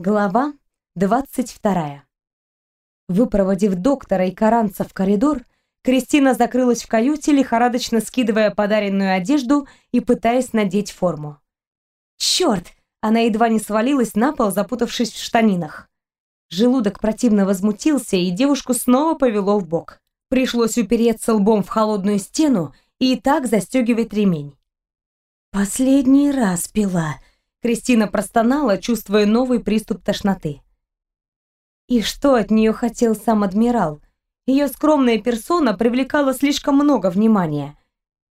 Глава 22. Выпроводив доктора и каранца в коридор, Кристина закрылась в каюте, лихорадочно скидывая подаренную одежду и пытаясь надеть форму. Черт! Она едва не свалилась на пол, запутавшись в штанинах. Желудок противно возмутился, и девушку снова повело в бок. Пришлось упереться лбом в холодную стену и так застегивать ремень. «Последний раз пила», Кристина простонала, чувствуя новый приступ тошноты. И что от нее хотел сам адмирал? Ее скромная персона привлекала слишком много внимания.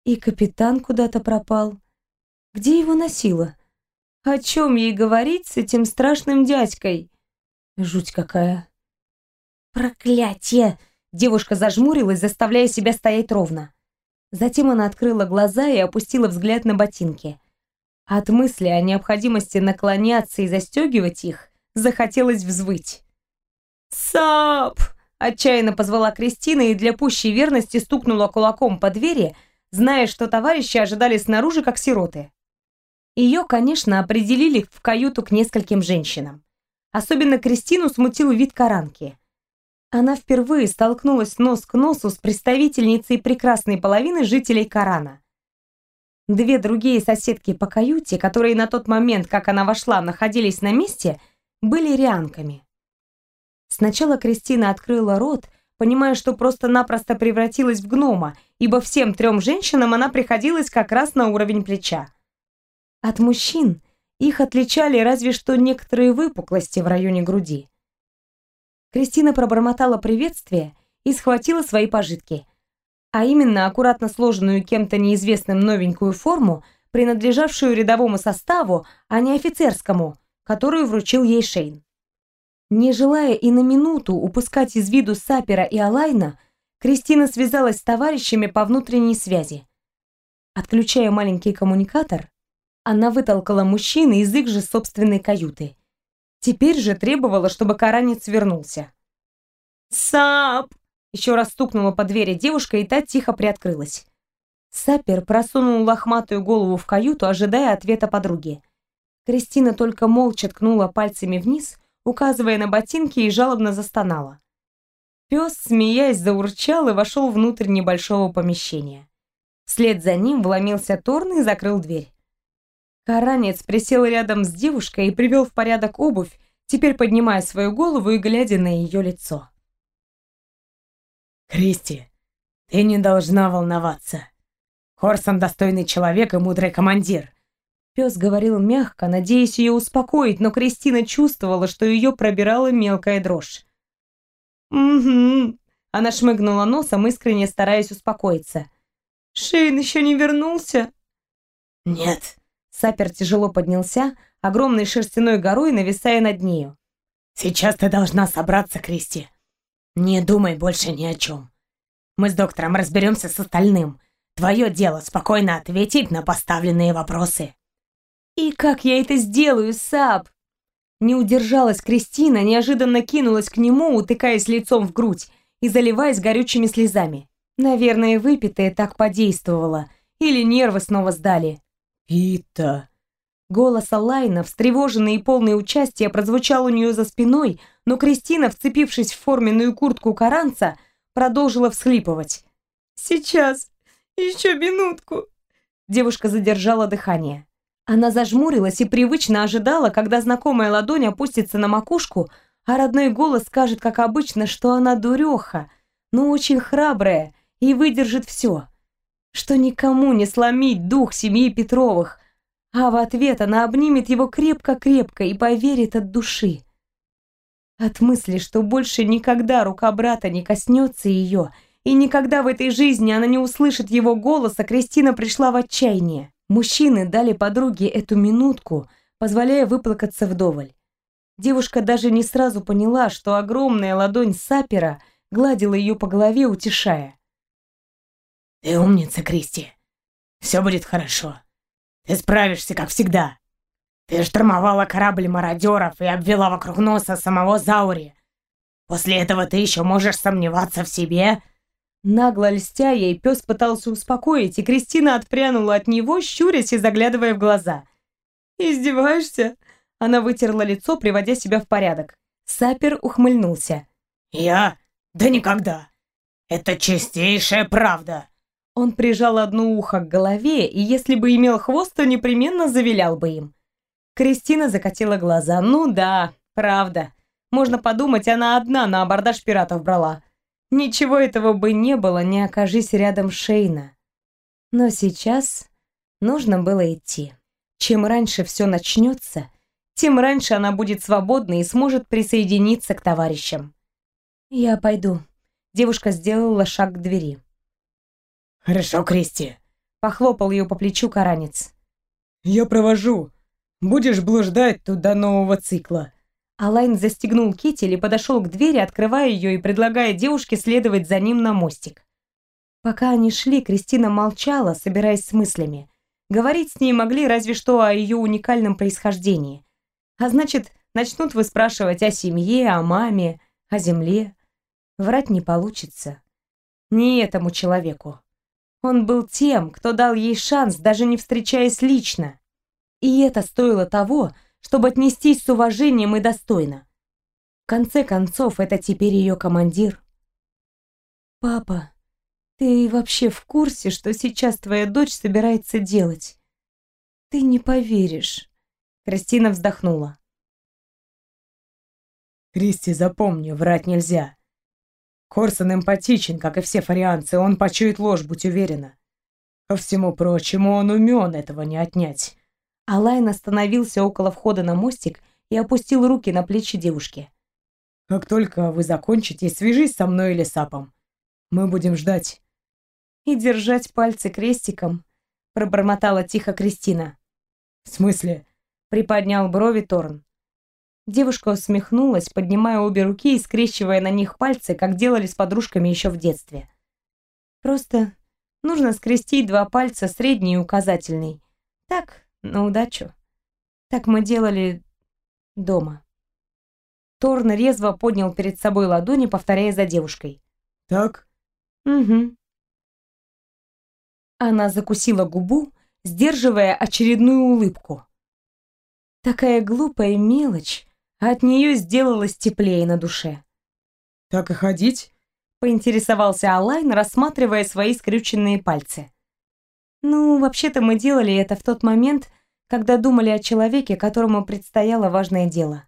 И капитан куда-то пропал. Где его носило? О чем ей говорить с этим страшным дядькой? Жуть какая. Проклятие! Девушка зажмурилась, заставляя себя стоять ровно. Затем она открыла глаза и опустила взгляд на ботинки. От мысли о необходимости наклоняться и застегивать их захотелось взвыть. «Сап!» – отчаянно позвала Кристина и для пущей верности стукнула кулаком по двери, зная, что товарищи ожидали снаружи как сироты. Ее, конечно, определили в каюту к нескольким женщинам. Особенно Кристину смутил вид Каранки. Она впервые столкнулась нос к носу с представительницей прекрасной половины жителей Карана. Две другие соседки по каюте, которые на тот момент, как она вошла, находились на месте, были рианками. Сначала Кристина открыла рот, понимая, что просто-напросто превратилась в гнома, ибо всем трем женщинам она приходилась как раз на уровень плеча. От мужчин их отличали разве что некоторые выпуклости в районе груди. Кристина пробормотала приветствие и схватила свои пожитки а именно аккуратно сложенную кем-то неизвестным новенькую форму, принадлежавшую рядовому составу, а не офицерскому, которую вручил ей Шейн. Не желая и на минуту упускать из виду Сапера и Алайна, Кристина связалась с товарищами по внутренней связи. Отключая маленький коммуникатор, она вытолкала мужчин из их же собственной каюты. Теперь же требовала, чтобы Каранец вернулся. «Сап!» Еще раз стукнула по двери девушка, и та тихо приоткрылась. Сапер просунул лохматую голову в каюту, ожидая ответа подруги. Кристина только молча ткнула пальцами вниз, указывая на ботинки, и жалобно застонала. Пес, смеясь, заурчал и вошел внутрь небольшого помещения. Вслед за ним вломился Торн и закрыл дверь. Каранец присел рядом с девушкой и привел в порядок обувь, теперь поднимая свою голову и глядя на ее лицо. «Кристи, ты не должна волноваться. Хорсон достойный человек и мудрый командир». Пес говорил мягко, надеясь ее успокоить, но Кристина чувствовала, что ее пробирала мелкая дрожь. «Угу», — она шмыгнула носом, искренне стараясь успокоиться. «Шейн еще не вернулся?» «Нет». Сапер тяжело поднялся, огромной шерстяной горой нависая над нею. «Сейчас ты должна собраться, Кристи. Не думай больше ни о чем. Мы с доктором разберемся с остальным. Твое дело спокойно ответить на поставленные вопросы. И как я это сделаю, Саб? Не удержалась Кристина, неожиданно кинулась к нему, утыкаясь лицом в грудь и заливаясь горючими слезами. Наверное, выпитое так подействовало. Или нервы снова сдали. «Пита!» Голос Алайна, встревоженный и полный участия, прозвучал у нее за спиной, но Кристина, вцепившись в форменную куртку Каранца, продолжила всхлипывать. «Сейчас, еще минутку!» Девушка задержала дыхание. Она зажмурилась и привычно ожидала, когда знакомая ладонь опустится на макушку, а родной голос скажет, как обычно, что она дуреха, но очень храбрая и выдержит все. Что никому не сломить дух семьи Петровых, а в ответ она обнимет его крепко-крепко и поверит от души. От мысли, что больше никогда рука брата не коснется ее, и никогда в этой жизни она не услышит его голоса, Кристина пришла в отчаяние. Мужчины дали подруге эту минутку, позволяя выплакаться вдоволь. Девушка даже не сразу поняла, что огромная ладонь сапера гладила ее по голове, утешая. «Ты умница, Кристи. Все будет хорошо. Ты справишься, как всегда. Ты штурмовала корабль мародеров и обвела вокруг носа самого Заури. После этого ты еще можешь сомневаться в себе?» Нагло льстя ей, пес пытался успокоить, и Кристина отпрянула от него, щурясь и заглядывая в глаза. «Издеваешься?» Она вытерла лицо, приводя себя в порядок. Сапер ухмыльнулся. «Я? Да никогда! Это чистейшая правда!» Он прижал одно ухо к голове, и если бы имел хвост, то непременно завилял бы им. Кристина закатила глаза. «Ну да, правда. Можно подумать, она одна на абордаж пиратов брала. Ничего этого бы не было, не окажись рядом Шейна. Но сейчас нужно было идти. Чем раньше все начнется, тем раньше она будет свободна и сможет присоединиться к товарищам. «Я пойду». Девушка сделала шаг к двери. «Хорошо, Кристи», — похлопал ее по плечу Каранец. «Я провожу. Будешь блуждать тут до нового цикла». Алайн застегнул китель и подошел к двери, открывая ее и предлагая девушке следовать за ним на мостик. Пока они шли, Кристина молчала, собираясь с мыслями. Говорить с ней могли разве что о ее уникальном происхождении. А значит, начнут выспрашивать о семье, о маме, о земле. Врать не получится. Не этому человеку. Он был тем, кто дал ей шанс, даже не встречаясь лично. И это стоило того, чтобы отнестись с уважением и достойно. В конце концов, это теперь ее командир. «Папа, ты вообще в курсе, что сейчас твоя дочь собирается делать? Ты не поверишь». Кристина вздохнула. «Кристи, запомни, врать нельзя. Корсон эмпатичен, как и все фарианцы, он почует ложь, будь уверена. Ко всему прочему, он умен, этого не отнять. Алайн остановился около входа на мостик и опустил руки на плечи девушки. «Как только вы закончите, свяжись со мной или Сапом. Мы будем ждать». «И держать пальцы крестиком», — пробормотала тихо Кристина. «В смысле?» — приподнял брови Торн. Девушка усмехнулась, поднимая обе руки и скрещивая на них пальцы, как делали с подружками еще в детстве. «Просто нужно скрестить два пальца, средний и указательный. Так, на удачу. Так мы делали дома. Торн резво поднял перед собой ладони, повторяя за девушкой. Так? Угу. Она закусила губу, сдерживая очередную улыбку. Такая глупая мелочь, а от нее сделалось теплее на душе. «Так и ходить?» — поинтересовался Алайн, рассматривая свои скрюченные пальцы. Ну, вообще-то мы делали это в тот момент, когда думали о человеке, которому предстояло важное дело.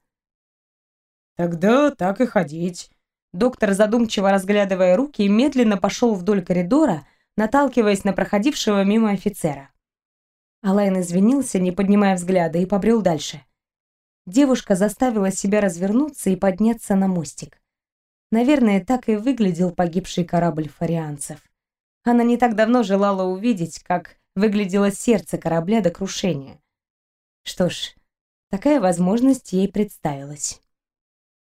Тогда так и ходить. Доктор, задумчиво разглядывая руки, медленно пошел вдоль коридора, наталкиваясь на проходившего мимо офицера. Алайн извинился, не поднимая взгляда, и побрел дальше. Девушка заставила себя развернуться и подняться на мостик. Наверное, так и выглядел погибший корабль фарианцев. Она не так давно желала увидеть, как выглядело сердце корабля до крушения. Что ж, такая возможность ей представилась.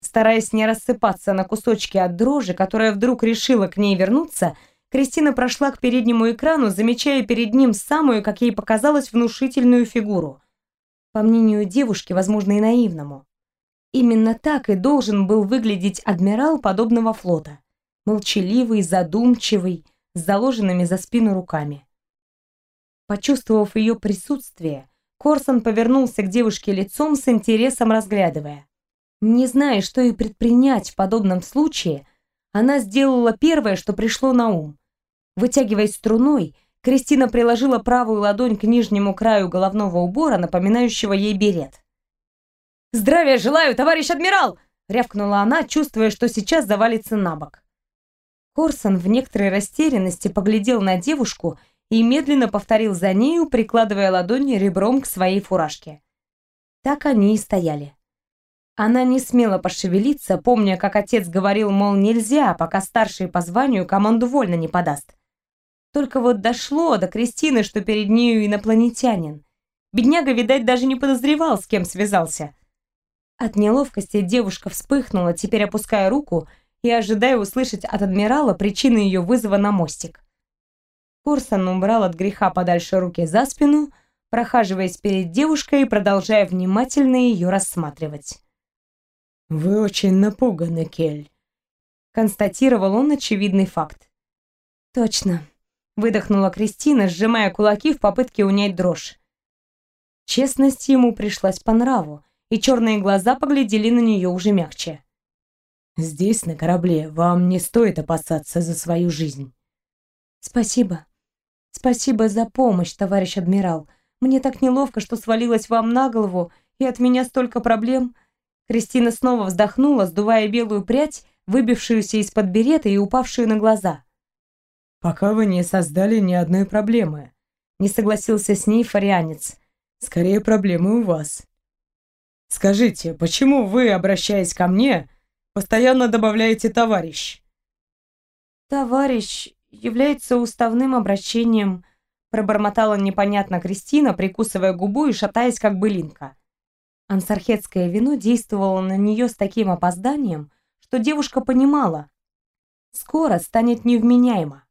Стараясь не рассыпаться на кусочки от дрожи, которая вдруг решила к ней вернуться, Кристина прошла к переднему экрану, замечая перед ним самую, как ей показалось, внушительную фигуру. По мнению девушки, возможно, и наивному. Именно так и должен был выглядеть адмирал подобного флота. Молчаливый, задумчивый, с заложенными за спину руками. Почувствовав ее присутствие, Корсон повернулся к девушке лицом с интересом разглядывая. Не зная, что и предпринять в подобном случае, она сделала первое, что пришло на ум. Вытягиваясь струной, Кристина приложила правую ладонь к нижнему краю головного убора, напоминающего ей берет. «Здравия желаю, товарищ адмирал!» — рявкнула она, чувствуя, что сейчас завалится на бок. Корсон в некоторой растерянности поглядел на девушку и медленно повторил за нею, прикладывая ладони ребром к своей фуражке. Так они и стояли. Она не смела пошевелиться, помня, как отец говорил, мол, нельзя, пока старший по званию команду вольно не подаст. Только вот дошло до Кристины, что перед нею инопланетянин. Бедняга, видать, даже не подозревал, с кем связался. От неловкости девушка вспыхнула, теперь опуская руку и ожидая услышать от адмирала причины ее вызова на мостик. Курсон убрал от греха подальше руки за спину, прохаживаясь перед девушкой и продолжая внимательно ее рассматривать. «Вы очень напуганы, Кель», — констатировал он очевидный факт. «Точно», — выдохнула Кристина, сжимая кулаки в попытке унять дрожь. Честность ему пришлась по нраву, и черные глаза поглядели на нее уже мягче. «Здесь, на корабле, вам не стоит опасаться за свою жизнь». «Спасибо. Спасибо за помощь, товарищ адмирал. Мне так неловко, что свалилась вам на голову, и от меня столько проблем». Кристина снова вздохнула, сдувая белую прядь, выбившуюся из-под берета и упавшую на глаза. «Пока вы не создали ни одной проблемы», — не согласился с ней фарианец. «Скорее проблемы у вас. Скажите, почему вы, обращаясь ко мне, постоянно добавляете «товарищ»?» «Товарищ является уставным обращением», — пробормотала непонятно Кристина, прикусывая губу и шатаясь, как былинка. Ансархетское вино действовало на нее с таким опозданием, что девушка понимала, скоро станет невменяема.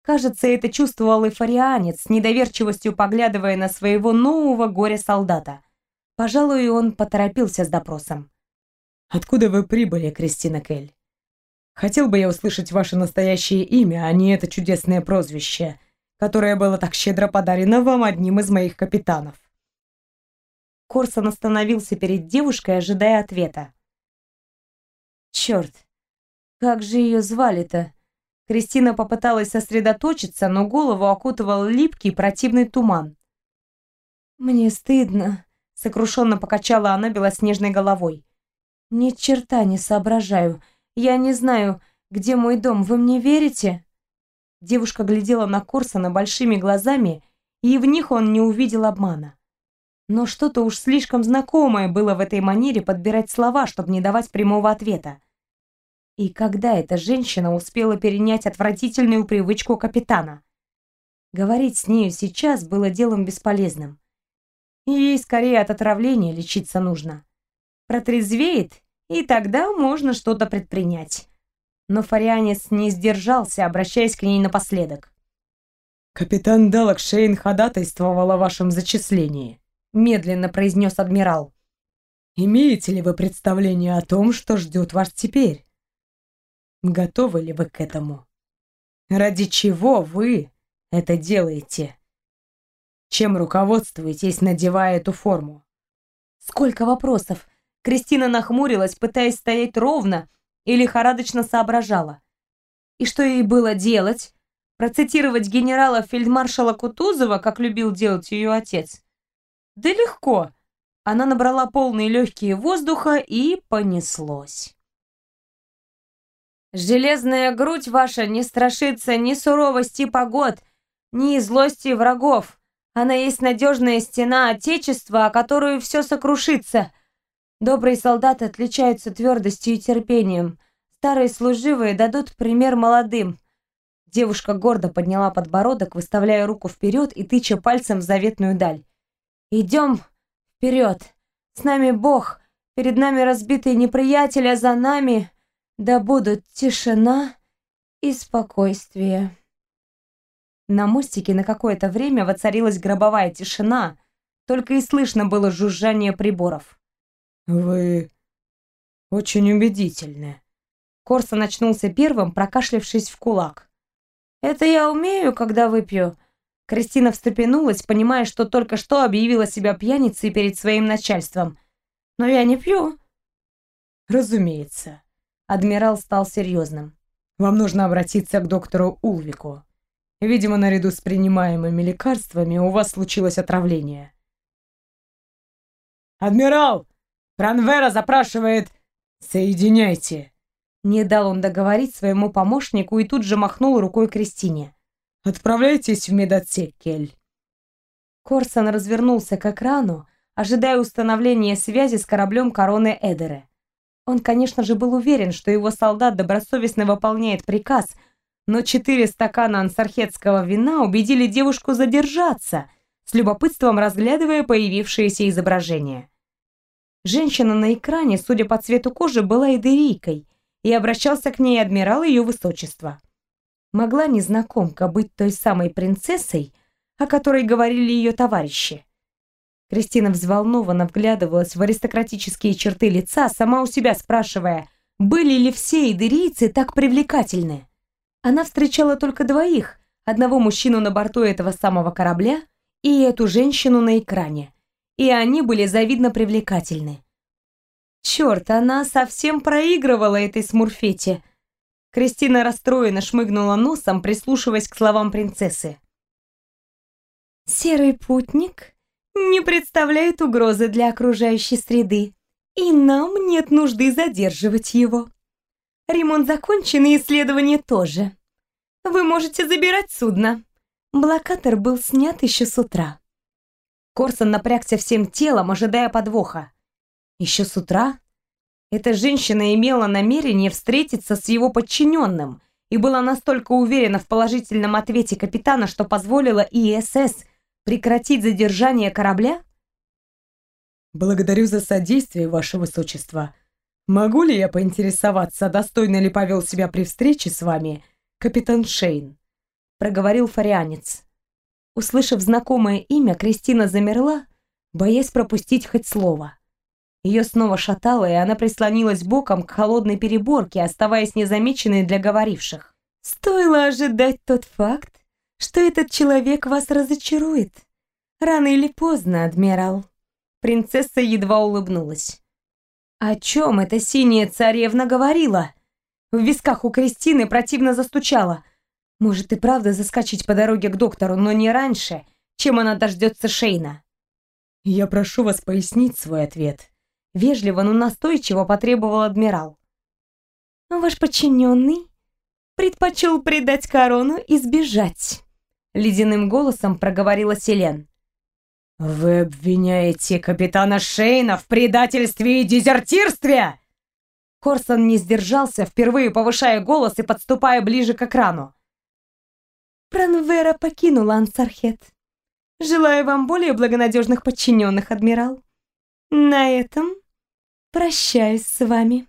Кажется, это чувствовал и фарианец, недоверчивостью поглядывая на своего нового горя-солдата. Пожалуй, он поторопился с допросом. «Откуда вы прибыли, Кристина Кель? Хотел бы я услышать ваше настоящее имя, а не это чудесное прозвище, которое было так щедро подарено вам одним из моих капитанов». Корсон остановился перед девушкой, ожидая ответа. «Черт, как же ее звали-то?» Кристина попыталась сосредоточиться, но голову окутывал липкий противный туман. «Мне стыдно», Сокрушенно покачала она белоснежной головой. «Ни черта не соображаю. Я не знаю, где мой дом. Вы мне верите?» Девушка глядела на Корсона большими глазами, и в них он не увидел обмана. Но что-то уж слишком знакомое было в этой манере подбирать слова, чтобы не давать прямого ответа. И когда эта женщина успела перенять отвратительную привычку капитана? Говорить с нею сейчас было делом бесполезным. Ей скорее от отравления лечиться нужно. Протрезвеет, и тогда можно что-то предпринять. Но Фарианец не сдержался, обращаясь к ней напоследок. «Капитан Далакшейн ходатайствовал о вашем зачислении», медленно произнес адмирал. «Имеете ли вы представление о том, что ждет вас теперь? Готовы ли вы к этому? Ради чего вы это делаете?» Чем руководствуетесь, надевая эту форму? Сколько вопросов. Кристина нахмурилась, пытаясь стоять ровно, и лихорадочно соображала. И что ей было делать? Процитировать генерала-фельдмаршала Кутузова, как любил делать ее отец? Да легко. Она набрала полные легкие воздуха и понеслось. Железная грудь ваша не страшится ни суровости погод, ни злости врагов. Она есть надежная стена Отечества, о которую все сокрушится. Добрые солдаты отличаются твердостью и терпением. Старые служивые дадут пример молодым. Девушка гордо подняла подбородок, выставляя руку вперед и тыча пальцем в заветную даль. «Идем вперед! С нами Бог! Перед нами разбитые неприятели, а за нами да будут тишина и спокойствие». На мостике на какое-то время воцарилась гробовая тишина, только и слышно было жужжание приборов. «Вы очень убедительны». Корса очнулся первым, прокашлявшись в кулак. «Это я умею, когда выпью». Кристина встрепенулась, понимая, что только что объявила себя пьяницей перед своим начальством. «Но я не пью». «Разумеется». Адмирал стал серьезным. «Вам нужно обратиться к доктору Улвику. Видимо, наряду с принимаемыми лекарствами у вас случилось отравление. «Адмирал! Пранвера запрашивает... Соединяйте!» Не дал он договорить своему помощнику и тут же махнул рукой Кристине. «Отправляйтесь в медотсек, Кель». Корсон развернулся к экрану, ожидая установления связи с кораблем короны Эдере. Он, конечно же, был уверен, что его солдат добросовестно выполняет приказ — но четыре стакана ансархетского вина убедили девушку задержаться, с любопытством разглядывая появившееся изображение. Женщина на экране, судя по цвету кожи, была идерийкой, и обращался к ней адмирал ее высочества. Могла незнакомка быть той самой принцессой, о которой говорили ее товарищи. Кристина взволнованно вглядывалась в аристократические черты лица, сама у себя спрашивая, были ли все идерийцы так привлекательны. Она встречала только двоих, одного мужчину на борту этого самого корабля и эту женщину на экране. И они были завидно привлекательны. Черт, она совсем проигрывала этой смурфете. Кристина расстроенно шмыгнула носом, прислушиваясь к словам принцессы. «Серый путник не представляет угрозы для окружающей среды, и нам нет нужды задерживать его. Ремонт закончен, и исследование тоже. Вы можете забирать судно. Блокатор был снят еще с утра». Корсон напрягся всем телом, ожидая подвоха. Еще с утра эта женщина имела намерение встретиться с его подчиненным и была настолько уверена в положительном ответе капитана, что позволила ИСС прекратить задержание корабля? «Благодарю за содействие, ваше высочество. Могу ли я поинтересоваться, достойно ли повел себя при встрече с вами капитан Шейн?» проговорил фарианец. Услышав знакомое имя, Кристина замерла, боясь пропустить хоть слово. Ее снова шатало, и она прислонилась боком к холодной переборке, оставаясь незамеченной для говоривших. «Стоило ожидать тот факт, что этот человек вас разочарует. Рано или поздно, адмирал». Принцесса едва улыбнулась. «О чем эта синяя царевна говорила?» В висках у Кристины противно застучала. Может и правда заскочить по дороге к доктору, но не раньше, чем она дождется Шейна. «Я прошу вас пояснить свой ответ», Вежливо, но настойчиво потребовал адмирал. «Ваш подчиненный предпочел предать корону и сбежать», ледяным голосом проговорила Селен. «Вы обвиняете капитана Шейна в предательстве и дезертирстве?» Корсон не сдержался, впервые повышая голос и подступая ближе к экрану. Пранвера покинула Ансархет. Желаю вам более благонадежных подчиненных, адмирал. На этом прощаюсь с вами.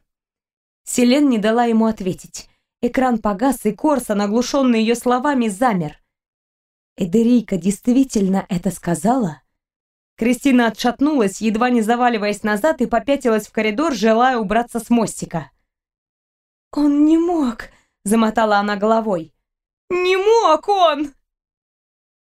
Селен не дала ему ответить. Экран погас, и Корсон, оглушенный ее словами, замер. Эдерийка действительно это сказала? Кристина отшатнулась, едва не заваливаясь назад, и попятилась в коридор, желая убраться с мостика. «Он не мог!» — замотала она головой. «Не мог он!»